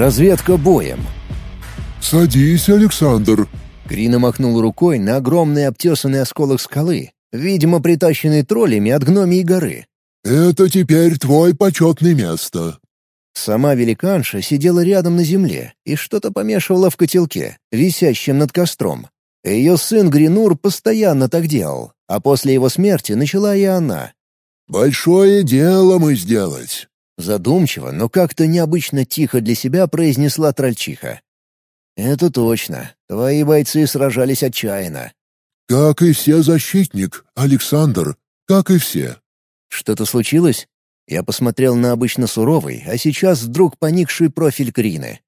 Разведка боем. «Садись, Александр!» Крина махнул рукой на огромный обтесанный осколок скалы, видимо, притащенный троллями от гномии горы. «Это теперь твой почетное место». Сама великанша сидела рядом на земле и что-то помешивала в котелке, висящем над костром. Ее сын Гринур постоянно так делал, а после его смерти начала и она. «Большое дело мы сделать», — задумчиво, но как-то необычно тихо для себя произнесла трольчиха. «Это точно. Твои бойцы сражались отчаянно». «Как и все защитник, Александр, как и все». «Что-то случилось?» Я посмотрел на обычно суровый, а сейчас вдруг поникший профиль Крины.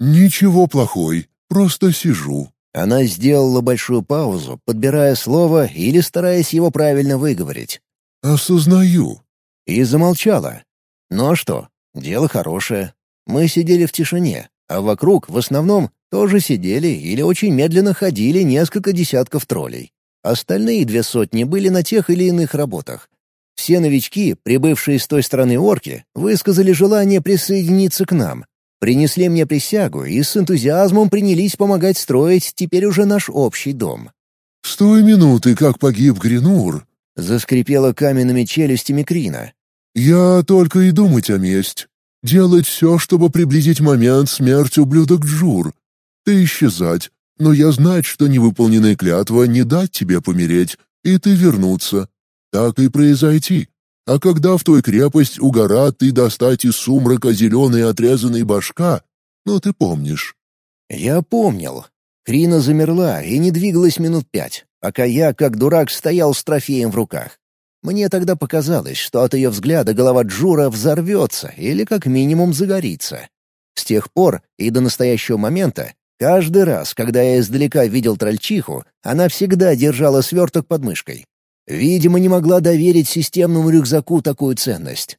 «Ничего плохой, просто сижу». Она сделала большую паузу, подбирая слово или стараясь его правильно выговорить. «Осознаю». И замолчала. «Ну а что? Дело хорошее. Мы сидели в тишине, а вокруг, в основном, тоже сидели или очень медленно ходили несколько десятков троллей. Остальные две сотни были на тех или иных работах. Все новички, прибывшие с той стороны орки, высказали желание присоединиться к нам. Принесли мне присягу и с энтузиазмом принялись помогать строить теперь уже наш общий дом. «С той минуты, как погиб Гринур», — заскрипела каменными челюстями Крина. «Я только и думать о месть. Делать все, чтобы приблизить момент смерти ублюдок Джур. Ты исчезать, но я знать, что невыполненная клятва не дать тебе помереть, и ты вернуться так и произойти. А когда в той крепость угорат ты достать из сумрака зеленый отрезанный башка, ну ты помнишь». Я помнил. Крина замерла и не двигалась минут пять, пока я, как дурак, стоял с трофеем в руках. Мне тогда показалось, что от ее взгляда голова Джура взорвется или как минимум загорится. С тех пор и до настоящего момента, каждый раз, когда я издалека видел трольчиху, она всегда держала сверток под мышкой. Видимо, не могла доверить системному рюкзаку такую ценность.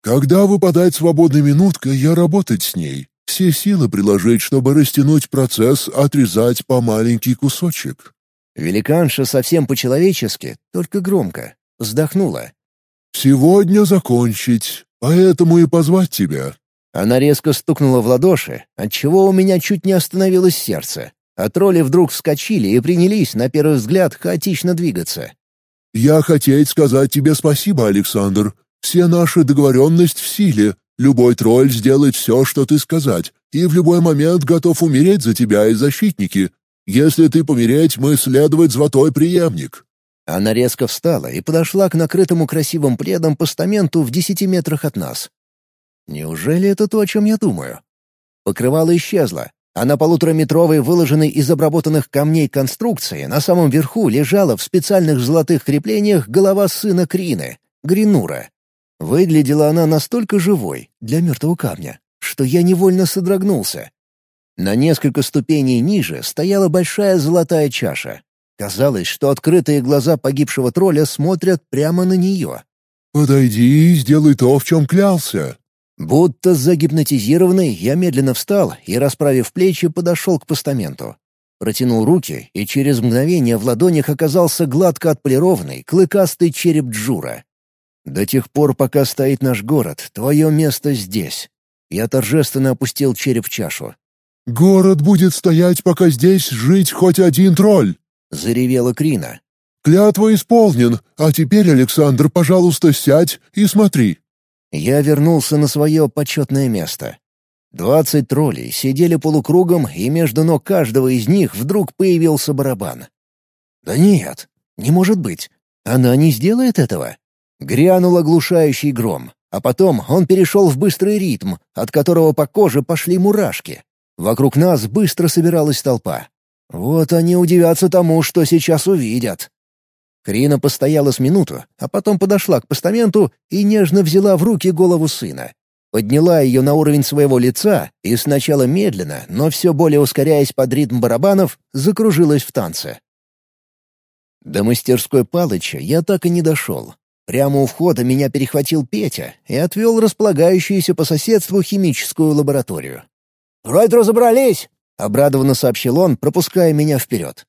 «Когда выпадает свободная минутка, я работать с ней. Все силы приложить, чтобы растянуть процесс, отрезать по маленький кусочек». Великанша совсем по-человечески, только громко, вздохнула. «Сегодня закончить, поэтому и позвать тебя». Она резко стукнула в ладоши, отчего у меня чуть не остановилось сердце, а тролли вдруг вскочили и принялись, на первый взгляд, хаотично двигаться. «Я хотеть сказать тебе спасибо, Александр. Все наши договоренность в силе. Любой тролль сделает все, что ты сказать, и в любой момент готов умереть за тебя и защитники. Если ты помереть, мы следовать золотой преемник». Она резко встала и подошла к накрытому красивым пледом постаменту в десяти метрах от нас. Неужели это то, о чем я думаю? Покрывало исчезло, а на полутораметровой, выложенной из обработанных камней конструкции, на самом верху лежала в специальных золотых креплениях голова сына Крины, Гринура. Выглядела она настолько живой, для мертвого камня, что я невольно содрогнулся. На несколько ступеней ниже стояла большая золотая чаша. Казалось, что открытые глаза погибшего тролля смотрят прямо на нее. «Подойди и сделай то, в чем клялся», Будто загипнотизированный, я медленно встал и, расправив плечи, подошел к постаменту. Протянул руки, и через мгновение в ладонях оказался гладко отполированный, клыкастый череп Джура. «До тех пор, пока стоит наш город, твое место здесь». Я торжественно опустил череп в чашу. «Город будет стоять, пока здесь жить хоть один тролль!» — заревела Крина. «Клятва исполнен, а теперь, Александр, пожалуйста, сядь и смотри». Я вернулся на свое почетное место. Двадцать троллей сидели полукругом, и между ног каждого из них вдруг появился барабан. «Да нет, не может быть. Она не сделает этого». Грянул оглушающий гром, а потом он перешел в быстрый ритм, от которого по коже пошли мурашки. Вокруг нас быстро собиралась толпа. Вот они удивятся тому, что сейчас увидят. Крина постояла с минуту, а потом подошла к постаменту и нежно взяла в руки голову сына. Подняла ее на уровень своего лица и сначала медленно, но все более ускоряясь под ритм барабанов, закружилась в танце. До мастерской Палыча я так и не дошел. Прямо у входа меня перехватил Петя и отвел располагающуюся по соседству химическую лабораторию. «Вроде разобрались!» — обрадованно сообщил он, пропуская меня вперед.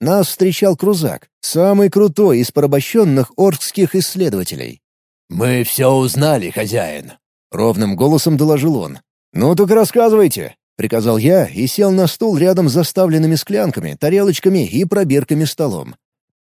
Нас встречал Крузак, самый крутой из порабощенных оркских исследователей. «Мы все узнали, хозяин», — ровным голосом доложил он. «Ну так рассказывайте», — приказал я и сел на стул рядом с заставленными склянками, тарелочками и пробирками столом.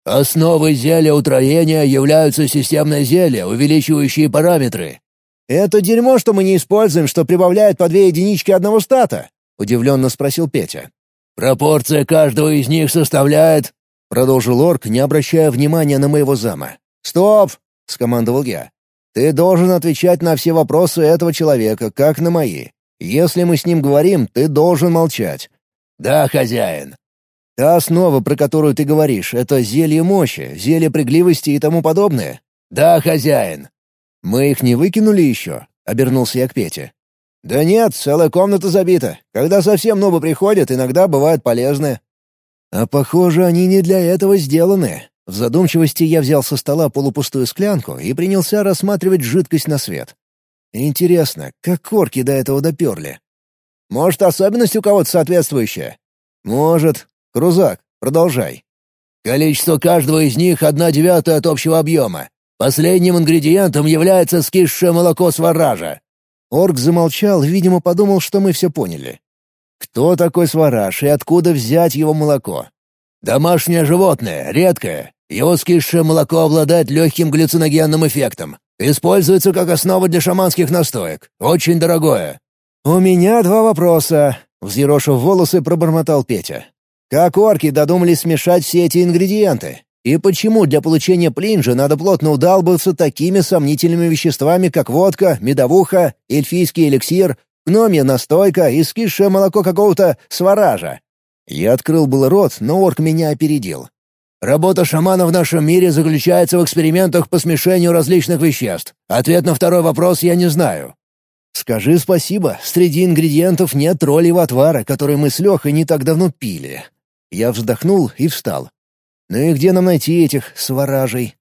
«Основой зелья утроения являются системные зелья, увеличивающие параметры». «Это дерьмо, что мы не используем, что прибавляет по две единички одного стата?» — удивленно спросил Петя. «Пропорция каждого из них составляет...» — продолжил орк, не обращая внимания на моего зама. «Стоп!» — скомандовал я. «Ты должен отвечать на все вопросы этого человека, как на мои. Если мы с ним говорим, ты должен молчать». «Да, хозяин». «Та основа, про которую ты говоришь, это зелье мощи, зелье пригливости и тому подобное?» «Да, хозяин». «Мы их не выкинули еще?» — обернулся я к Пете. «Да нет, целая комната забита. Когда совсем нубы приходят, иногда бывают полезны». «А похоже, они не для этого сделаны». В задумчивости я взял со стола полупустую склянку и принялся рассматривать жидкость на свет. Интересно, как корки до этого доперли? Может, особенность у кого-то соответствующая? Может. Крузак, продолжай. Количество каждого из них — одна девятая от общего объема. Последним ингредиентом является скисшее молоко сваража. Орк замолчал, видимо, подумал, что мы все поняли. Кто такой свараж и откуда взять его молоко? Домашнее животное, редкое. Его скисшее молоко обладает легким глюциногенным эффектом. Используется как основа для шаманских настоек. Очень дорогое». «У меня два вопроса», — взъерошив волосы, пробормотал Петя. «Как орки додумались смешать все эти ингредиенты? И почему для получения плинжа надо плотно удалбываться такими сомнительными веществами, как водка, медовуха, эльфийский эликсир, гномья настойка и скисшее молоко какого-то сваража?» Я открыл был рот, но орк меня опередил. Работа шамана в нашем мире заключается в экспериментах по смешению различных веществ. Ответ на второй вопрос я не знаю. Скажи спасибо, среди ингредиентов нет троллевого отвара, который мы с Лехой не так давно пили. Я вздохнул и встал. Ну и где нам найти этих сваражей?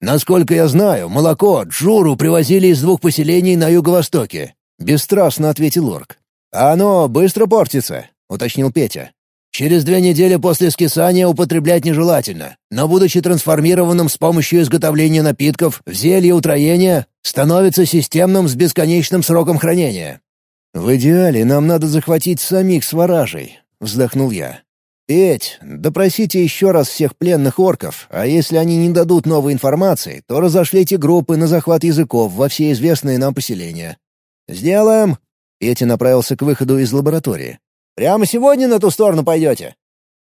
Насколько я знаю, молоко Джуру привозили из двух поселений на юго-востоке. Бесстрастно ответил Орк. «А оно быстро портится», — уточнил Петя. Через две недели после скисания употреблять нежелательно, но будучи трансформированным с помощью изготовления напитков в зелье утроения, становится системным с бесконечным сроком хранения. «В идеале нам надо захватить самих сваражей», — вздохнул я. «Петь, допросите еще раз всех пленных орков, а если они не дадут новой информации, то разошлите группы на захват языков во все известные нам поселения». «Сделаем!» — Петя направился к выходу из лаборатории. Прямо сегодня на ту сторону пойдете?»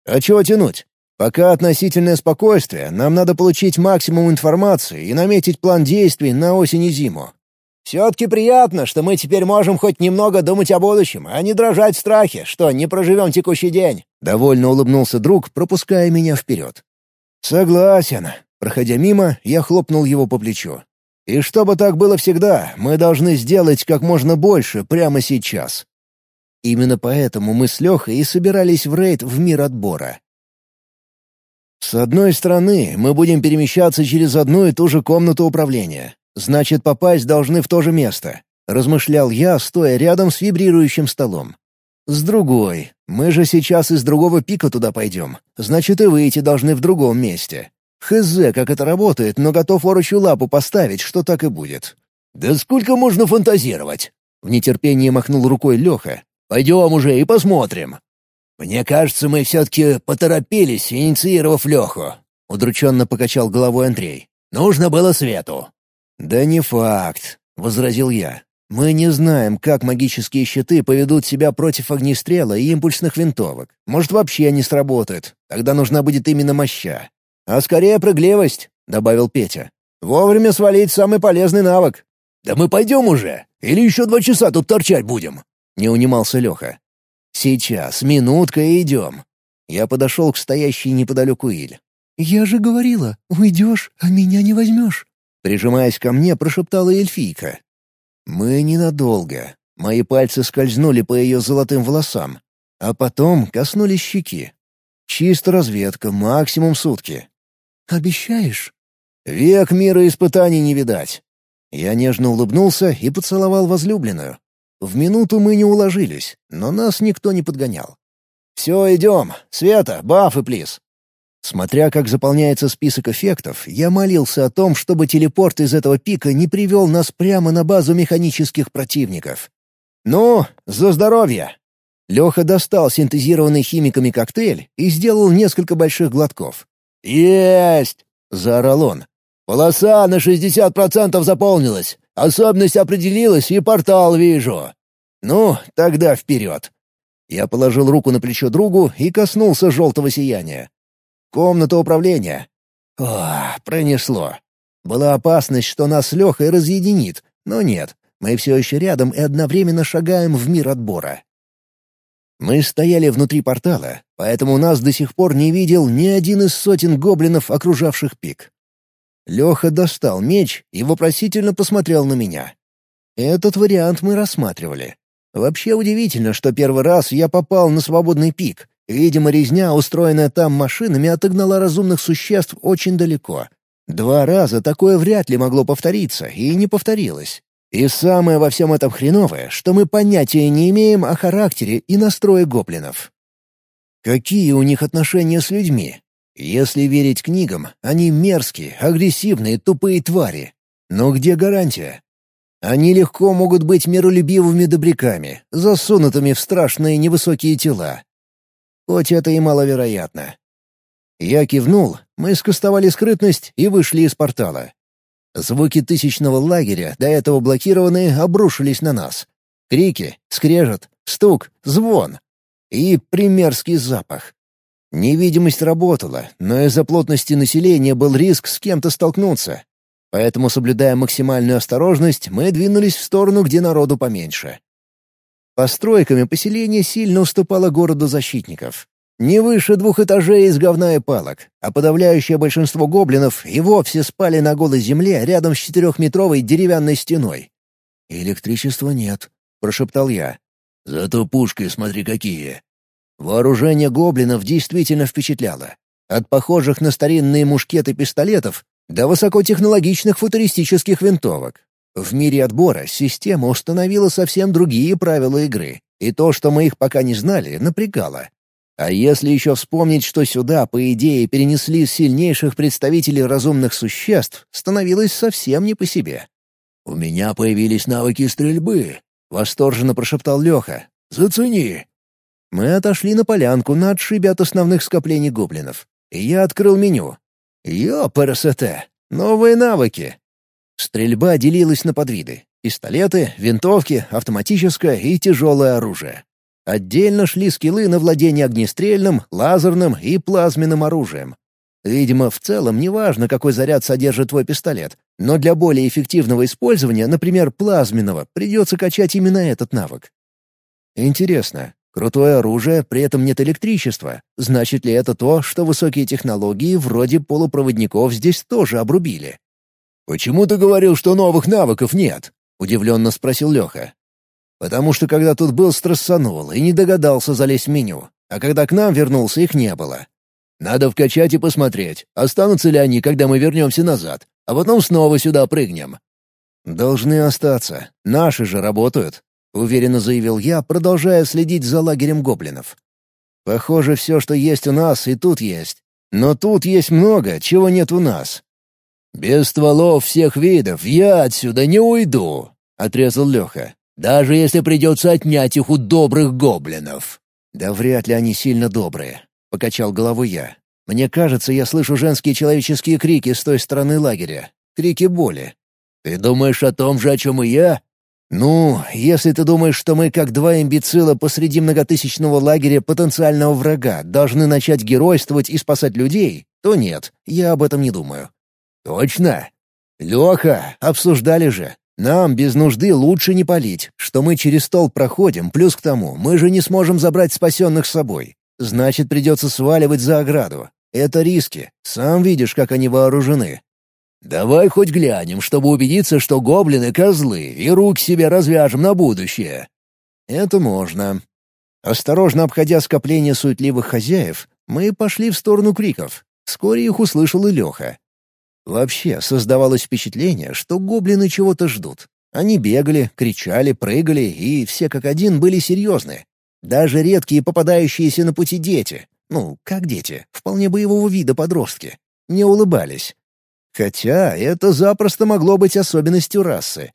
«А чего тянуть? Пока относительное спокойствие, нам надо получить максимум информации и наметить план действий на осень и зиму. Все-таки приятно, что мы теперь можем хоть немного думать о будущем, а не дрожать в страхе, что не проживем текущий день». Довольно улыбнулся друг, пропуская меня вперед. «Согласен». Проходя мимо, я хлопнул его по плечу. «И чтобы так было всегда, мы должны сделать как можно больше прямо сейчас». Именно поэтому мы с Лехой и собирались в рейд в мир отбора. С одной стороны, мы будем перемещаться через одну и ту же комнату управления. Значит, попасть должны в то же место. Размышлял я, стоя рядом с вибрирующим столом. С другой, мы же сейчас из другого пика туда пойдем. Значит, и выйти должны в другом месте. Хз, как это работает, но готов орочью лапу поставить, что так и будет. «Да сколько можно фантазировать?» В нетерпении махнул рукой Леха, Пойдем уже и посмотрим. Мне кажется, мы все-таки поторопились, инициировав Леху. Удрученно покачал головой Андрей. Нужно было свету. «Да не факт», — возразил я. «Мы не знаем, как магические щиты поведут себя против огнестрела и импульсных винтовок. Может, вообще не сработают. Тогда нужна будет именно моща. А скорее прыгливость», — добавил Петя. «Вовремя свалить самый полезный навык». «Да мы пойдем уже? Или еще два часа тут торчать будем?» — не унимался Леха. «Сейчас, минутка и идем». Я подошел к стоящей неподалеку Иль. «Я же говорила, уйдешь, а меня не возьмешь». Прижимаясь ко мне, прошептала эльфийка. «Мы ненадолго». Мои пальцы скользнули по ее золотым волосам, а потом коснулись щеки. Чисто разведка, максимум сутки. «Обещаешь?» «Век мира испытаний не видать». Я нежно улыбнулся и поцеловал возлюбленную. В минуту мы не уложились, но нас никто не подгонял. «Все, идем. Света, баф и плиз». Смотря как заполняется список эффектов, я молился о том, чтобы телепорт из этого пика не привел нас прямо на базу механических противников. «Ну, за здоровье!» Леха достал синтезированный химиками коктейль и сделал несколько больших глотков. «Есть!» — заорал он. «Полоса на шестьдесят процентов заполнилась. Особенность определилась и портал вижу. Ну, тогда вперед!» Я положил руку на плечо другу и коснулся желтого сияния. «Комната управления». О, пронесло. Была опасность, что нас с Лехой разъединит, но нет, мы все еще рядом и одновременно шагаем в мир отбора. Мы стояли внутри портала, поэтому нас до сих пор не видел ни один из сотен гоблинов, окружавших пик. Леха достал меч и вопросительно посмотрел на меня. Этот вариант мы рассматривали. Вообще удивительно, что первый раз я попал на свободный пик. Видимо, резня, устроенная там машинами, отогнала разумных существ очень далеко. Два раза такое вряд ли могло повториться, и не повторилось. И самое во всем этом хреновое, что мы понятия не имеем о характере и настрое гоблинов. Какие у них отношения с людьми? Если верить книгам, они мерзкие, агрессивные, тупые твари. Но где гарантия? Они легко могут быть миролюбивыми добряками, засунутыми в страшные невысокие тела. Хоть это и маловероятно. Я кивнул, мы скостовали скрытность и вышли из портала. Звуки тысячного лагеря, до этого блокированные, обрушились на нас. Крики, скрежет, стук, звон. И примерский запах. Невидимость работала, но из-за плотности населения был риск с кем-то столкнуться, Поэтому, соблюдая максимальную осторожность, мы двинулись в сторону, где народу поменьше. Постройками поселение сильно уступало городу защитников. Не выше двух этажей из говна и палок, а подавляющее большинство гоблинов и вовсе спали на голой земле рядом с четырехметровой деревянной стеной. «Электричества нет», — прошептал я. «Зато пушки смотри какие». Вооружение гоблинов действительно впечатляло. От похожих на старинные мушкеты пистолетов до высокотехнологичных футуристических винтовок. В мире отбора система установила совсем другие правила игры, и то, что мы их пока не знали, напрягало. А если еще вспомнить, что сюда, по идее, перенесли сильнейших представителей разумных существ, становилось совсем не по себе. «У меня появились навыки стрельбы», — восторженно прошептал Леха. «Зацени». Мы отошли на полянку на отшибе от основных скоплений гоблинов. И я открыл меню. Ёпарасоте! Новые навыки! Стрельба делилась на подвиды. Пистолеты, винтовки, автоматическое и тяжелое оружие. Отдельно шли скиллы на владение огнестрельным, лазерным и плазменным оружием. Видимо, в целом неважно, какой заряд содержит твой пистолет, но для более эффективного использования, например, плазменного, придется качать именно этот навык. Интересно, Крутое оружие, при этом нет электричества. Значит ли это то, что высокие технологии вроде полупроводников здесь тоже обрубили? «Почему ты говорил, что новых навыков нет?» — удивленно спросил Леха. «Потому что когда тут был, стрессанул и не догадался залезть в меню, а когда к нам вернулся, их не было. Надо вкачать и посмотреть, останутся ли они, когда мы вернемся назад, а потом снова сюда прыгнем». «Должны остаться. Наши же работают. — уверенно заявил я, продолжая следить за лагерем гоблинов. «Похоже, все, что есть у нас, и тут есть. Но тут есть много, чего нет у нас». «Без стволов всех видов я отсюда не уйду», — отрезал Леха. «Даже если придется отнять их у добрых гоблинов». «Да вряд ли они сильно добрые», — покачал головой я. «Мне кажется, я слышу женские человеческие крики с той стороны лагеря. Крики боли». «Ты думаешь о том же, о чем и я?» «Ну, если ты думаешь, что мы, как два имбецила посреди многотысячного лагеря потенциального врага, должны начать геройствовать и спасать людей, то нет, я об этом не думаю». «Точно?» «Леха, обсуждали же. Нам без нужды лучше не палить, что мы через стол проходим, плюс к тому, мы же не сможем забрать спасенных с собой. Значит, придется сваливать за ограду. Это риски. Сам видишь, как они вооружены. «Давай хоть глянем, чтобы убедиться, что гоблины — козлы, и рук себе развяжем на будущее». «Это можно». Осторожно обходя скопление суетливых хозяев, мы пошли в сторону криков. Вскоре их услышал и Леха. Вообще, создавалось впечатление, что гоблины чего-то ждут. Они бегали, кричали, прыгали, и все как один были серьезны. Даже редкие попадающиеся на пути дети, ну, как дети, вполне боевого вида подростки, не улыбались. Хотя это запросто могло быть особенностью расы.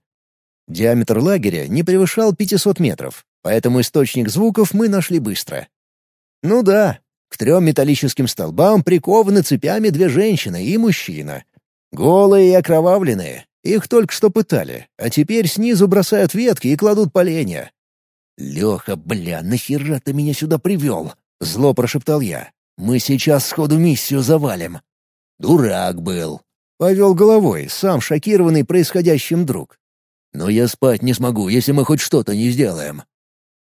Диаметр лагеря не превышал 500 метров, поэтому источник звуков мы нашли быстро. Ну да, к трем металлическим столбам прикованы цепями две женщины и мужчина. Голые и окровавленные. Их только что пытали, а теперь снизу бросают ветки и кладут поленья. «Леха, бля, нахера ты меня сюда привел?» — зло прошептал я. «Мы сейчас сходу миссию завалим». «Дурак был», — повел головой, сам шокированный происходящим друг. «Но я спать не смогу, если мы хоть что-то не сделаем».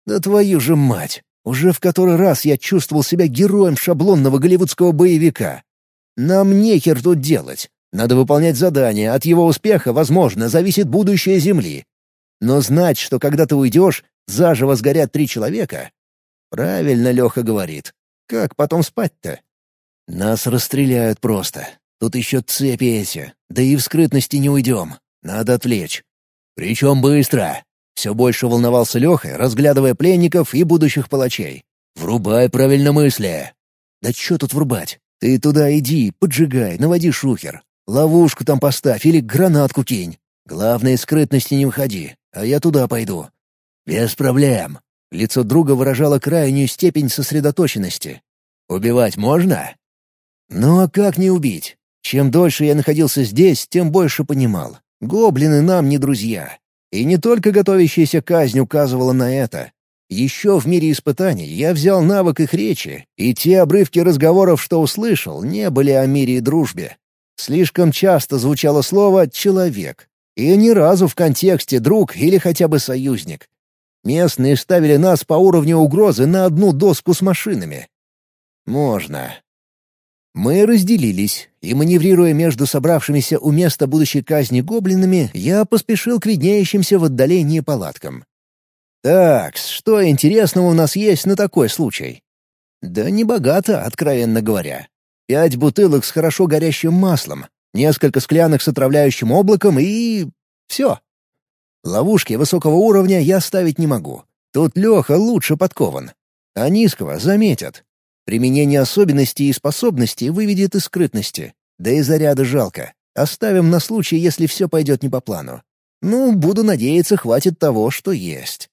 «Да твою же мать! Уже в который раз я чувствовал себя героем шаблонного голливудского боевика. Нам нехер тут делать. Надо выполнять задания, от его успеха, возможно, зависит будущее Земли. Но знать, что когда ты уйдешь, заживо сгорят три человека? Правильно Леха говорит. Как потом спать-то? Нас расстреляют просто. Тут еще цепи эти. Да и в скрытности не уйдем. Надо отвлечь. Причем быстро. Все больше волновался Леха, разглядывая пленников и будущих палачей. «Врубай правильно мысли!» «Да что тут врубать? Ты туда иди, поджигай, наводи шухер. Ловушку там поставь или гранатку кинь. Главное, скрытности не выходи, а я туда пойду». «Без проблем». Лицо друга выражало крайнюю степень сосредоточенности. «Убивать можно?» «Ну а как не убить? Чем дольше я находился здесь, тем больше понимал. Гоблины нам не друзья. И не только готовящаяся казнь указывала на это. Еще в мире испытаний я взял навык их речи, и те обрывки разговоров, что услышал, не были о мире и дружбе. Слишком часто звучало слово «человек», и ни разу в контексте «друг» или хотя бы «союзник». Местные ставили нас по уровню угрозы на одну доску с машинами. Можно. Мы разделились, и, маневрируя между собравшимися у места будущей казни гоблинами, я поспешил к виднеющимся в отдалении палаткам. Так, что интересного у нас есть на такой случай? Да не богато, откровенно говоря. Пять бутылок с хорошо горящим маслом, несколько склянок с отравляющим облаком и... все. Ловушки высокого уровня я ставить не могу. Тут Леха лучше подкован. А низкого заметят. Применение особенностей и способностей выведет из скрытности. Да и заряда жалко. Оставим на случай, если все пойдет не по плану. Ну, буду надеяться, хватит того, что есть.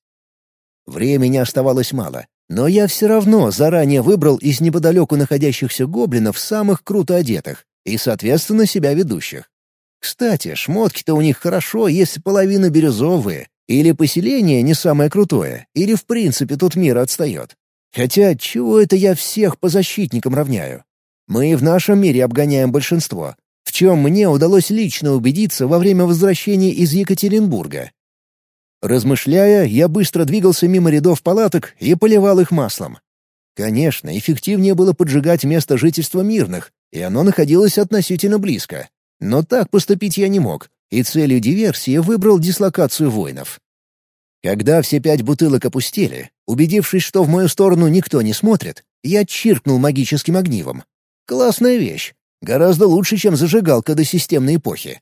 Времени оставалось мало, но я все равно заранее выбрал из неподалеку находящихся гоблинов самых круто одетых и, соответственно, себя ведущих. Кстати, шмотки-то у них хорошо, если половина бирюзовые, или поселение не самое крутое, или в принципе тут мир отстает. Хотя, чего это я всех по защитникам равняю? Мы в нашем мире обгоняем большинство, в чем мне удалось лично убедиться во время возвращения из Екатеринбурга. Размышляя, я быстро двигался мимо рядов палаток и поливал их маслом. Конечно, эффективнее было поджигать место жительства мирных, и оно находилось относительно близко. Но так поступить я не мог, и целью диверсии выбрал дислокацию воинов. Когда все пять бутылок опустили, убедившись, что в мою сторону никто не смотрит, я чиркнул магическим огнивом. Классная вещь. Гораздо лучше, чем зажигалка до системной эпохи.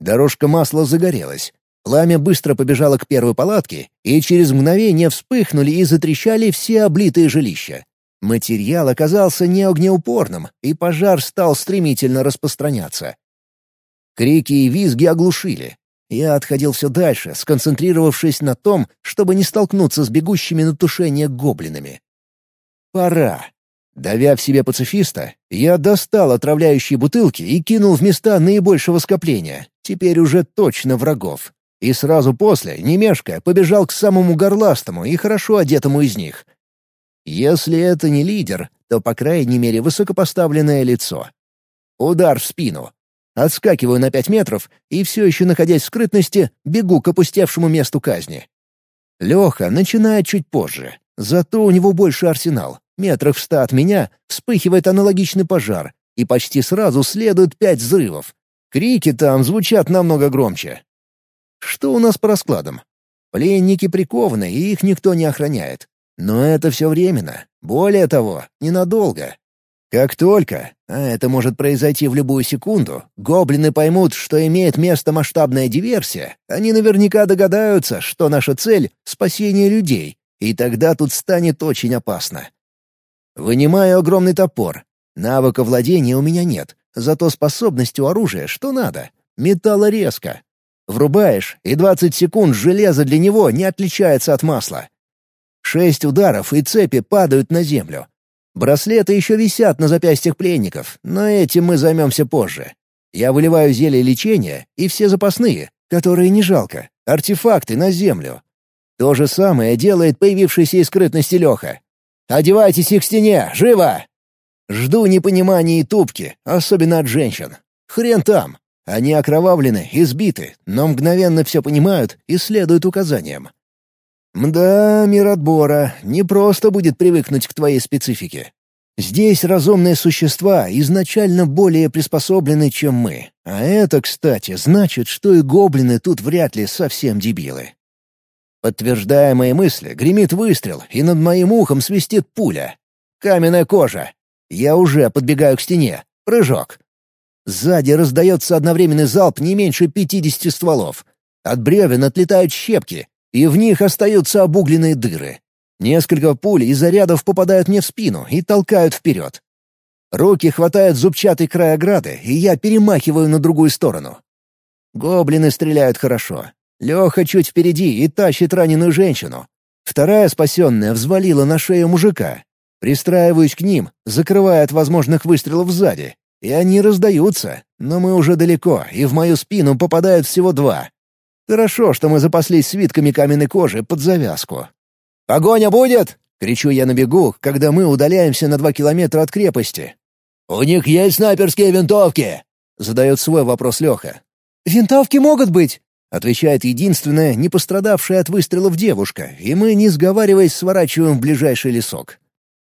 Дорожка масла загорелась. Пламя быстро побежало к первой палатке, и через мгновение вспыхнули и затрещали все облитые жилища. Материал оказался не огнеупорным, и пожар стал стремительно распространяться. Крики и визги оглушили, я отходил все дальше, сконцентрировавшись на том, чтобы не столкнуться с бегущими на тушение гоблинами. Пора. Давя в себе пацифиста, я достал отравляющие бутылки и кинул в места наибольшего скопления, теперь уже точно врагов. И сразу после, не мешкая, побежал к самому горластому и хорошо одетому из них. Если это не лидер, то, по крайней мере, высокопоставленное лицо. Удар в спину. Отскакиваю на пять метров и, все еще находясь в скрытности, бегу к опустевшему месту казни. Леха начинает чуть позже, зато у него больше арсенал. Метрах в ста от меня вспыхивает аналогичный пожар, и почти сразу следует пять взрывов. Крики там звучат намного громче. Что у нас по раскладам? Пленники прикованы, и их никто не охраняет. Но это все временно. Более того, ненадолго. Как только, а это может произойти в любую секунду, гоблины поймут, что имеет место масштабная диверсия, они наверняка догадаются, что наша цель — спасение людей, и тогда тут станет очень опасно. Вынимаю огромный топор. Навыка владения у меня нет, зато способность у оружия что надо. Металлорезка. Врубаешь, и 20 секунд железо для него не отличается от масла. Шесть ударов, и цепи падают на землю. Браслеты еще висят на запястьях пленников, но этим мы займемся позже. Я выливаю зелье лечения и все запасные, которые не жалко, артефакты на землю. То же самое делает появившийся из скрытности Леха. «Одевайтесь их к стене! Живо!» Жду непонимания и тупки, особенно от женщин. Хрен там. Они окровавлены, избиты, но мгновенно все понимают и следуют указаниям. Мда, мир отбора, не просто будет привыкнуть к твоей специфике. Здесь разумные существа изначально более приспособлены, чем мы. А это, кстати, значит, что и гоблины тут вряд ли совсем дебилы. Подтверждая мои мысли, гремит выстрел, и над моим ухом свистит пуля. Каменная кожа. Я уже подбегаю к стене. Прыжок. Сзади раздается одновременный залп не меньше пятидесяти стволов. От бревен отлетают щепки, и в них остаются обугленные дыры. Несколько пуль и зарядов попадают мне в спину и толкают вперед. Руки хватают зубчатый край ограды, и я перемахиваю на другую сторону. Гоблины стреляют хорошо. Леха чуть впереди и тащит раненую женщину. Вторая спасенная взвалила на шею мужика. Пристраиваюсь к ним, закрывая от возможных выстрелов сзади. И они раздаются, но мы уже далеко, и в мою спину попадают всего два. Хорошо, что мы запаслись свитками каменной кожи под завязку. «Погоня будет!» — кричу я на бегу, когда мы удаляемся на два километра от крепости. «У них есть снайперские винтовки!» — задает свой вопрос Леха. «Винтовки могут быть!» — отвечает единственная, не пострадавшая от выстрелов девушка, и мы, не сговариваясь, сворачиваем в ближайший лесок.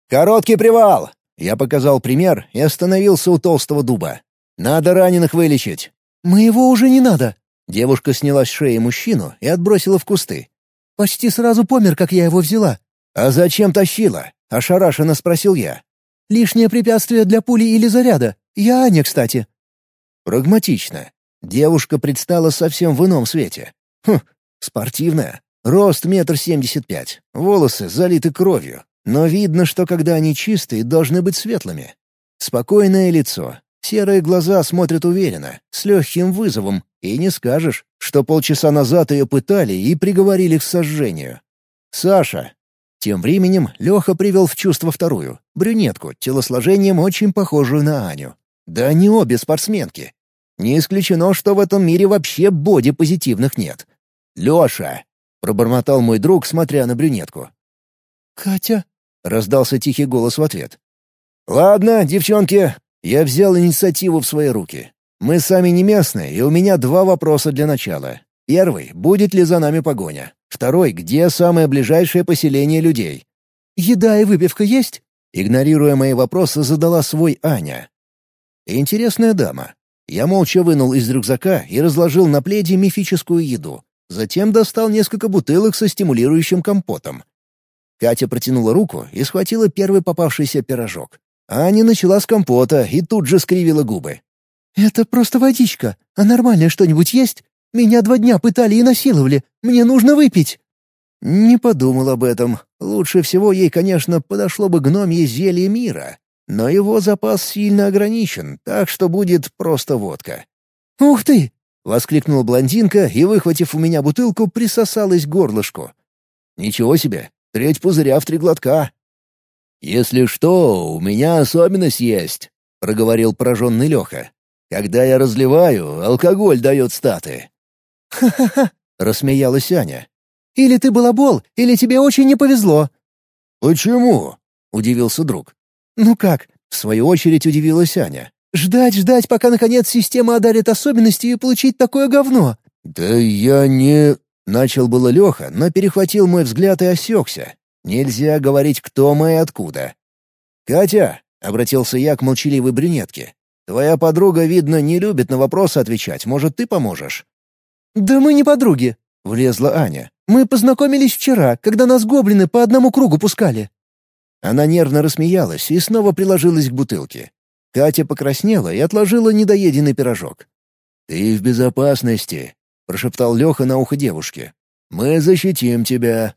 «Короткий привал!» — я показал пример и остановился у толстого дуба. «Надо раненых вылечить». «Моего уже не надо». Девушка сняла с шеи мужчину и отбросила в кусты. «Почти сразу помер, как я его взяла». «А зачем тащила?» — ошарашенно спросил я. «Лишнее препятствие для пули или заряда. Я Аня, кстати». Прагматично. Девушка предстала совсем в ином свете. Хм, спортивная. Рост метр семьдесят пять. Волосы залиты кровью. Но видно, что когда они чистые, должны быть светлыми. Спокойное лицо. Серые глаза смотрят уверенно, с легким вызовом, и не скажешь, что полчаса назад ее пытали и приговорили к сожжению. Саша. Тем временем Леха привел в чувство вторую, брюнетку, телосложением очень похожую на Аню. Да они обе спортсменки. Не исключено, что в этом мире вообще боди-позитивных нет. «Леша!» — пробормотал мой друг, смотря на брюнетку. «Катя?» — раздался тихий голос в ответ. «Ладно, девчонки, я взял инициативу в свои руки. Мы сами не местные, и у меня два вопроса для начала. Первый — будет ли за нами погоня? Второй — где самое ближайшее поселение людей? «Еда и выпивка есть?» Игнорируя мои вопросы, задала свой Аня. Интересная дама. Я молча вынул из рюкзака и разложил на пледе мифическую еду. Затем достал несколько бутылок со стимулирующим компотом. Катя протянула руку и схватила первый попавшийся пирожок. Аня начала с компота и тут же скривила губы. «Это просто водичка. А нормальное что-нибудь есть? Меня два дня пытали и насиловали. Мне нужно выпить». Не подумал об этом. Лучше всего ей, конечно, подошло бы гномье зелье мира. Но его запас сильно ограничен, так что будет просто водка. «Ух ты!» — воскликнула блондинка и, выхватив у меня бутылку, присосалась к горлышку. «Ничего себе! Треть пузыря в три глотка!» «Если что, у меня особенность есть», — проговорил пораженный Леха. «Когда я разливаю, алкоголь дает статы». «Ха-ха-ха!» — рассмеялась Аня. «Или ты балабол, или тебе очень не повезло». «Почему?» — удивился друг. «Ну как?» — в свою очередь удивилась Аня. «Ждать, ждать, пока наконец система одарит особенности и получить такое говно». «Да я не...» — начал было Леха, но перехватил мой взгляд и осекся. «Нельзя говорить, кто мы и откуда». «Катя», — обратился я к молчаливой брюнетке, — «твоя подруга, видно, не любит на вопросы отвечать. Может, ты поможешь?» «Да мы не подруги», — влезла Аня. «Мы познакомились вчера, когда нас гоблины по одному кругу пускали». Она нервно рассмеялась и снова приложилась к бутылке. Катя покраснела и отложила недоеденный пирожок. «Ты в безопасности», — прошептал Леха на ухо девушке. «Мы защитим тебя».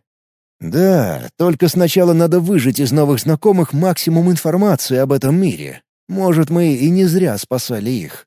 «Да, только сначала надо выжать из новых знакомых максимум информации об этом мире. Может, мы и не зря спасали их».